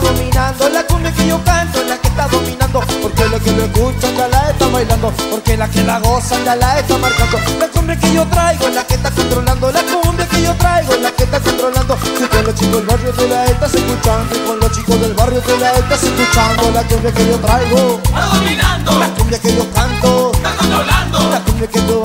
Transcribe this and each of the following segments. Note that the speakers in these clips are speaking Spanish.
dominando, la cumbia que yo canto es la que está dominando, porque la que lo escuchan ya la está bailando, porque la que la gozan ya la está marcando, la cumbia que yo traigo es la que está controlando, la cumbia que yo traigo es la que está controlando, si con los chicos del barrio te la estás escuchando, y con los chicos del barrio te la estás escuchando, la cumbia que yo traigo, Está dominando, la cumbia que yo canto, está controlando, la cumbia que tú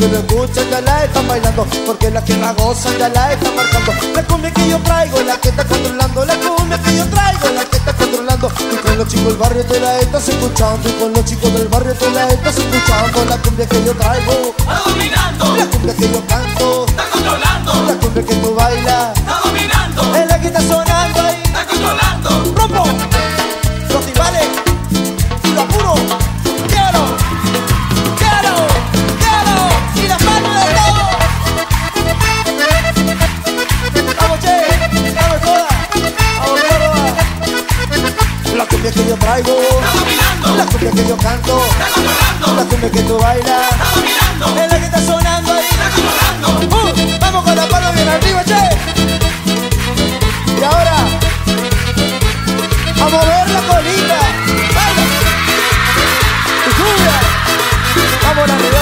que lo escuchan ya la están bailando, porque la que la gozan ya la están marcando, la cumbia que yo traigo la que está controlando, la cumbia que yo traigo la que está controlando, y con los chicos del barrio te la estás escuchando, y con los chicos del barrio te la estás escuchando, la cumbia que yo traigo, cumbia que yo traigo está La cumbia que yo canto está La cumbia que tú bailas. Está Es la que está sonando ahí. Uh, Vamos con la palma bien arriba, che. Y ahora A mover la colita. Baila. Y Vamos arriba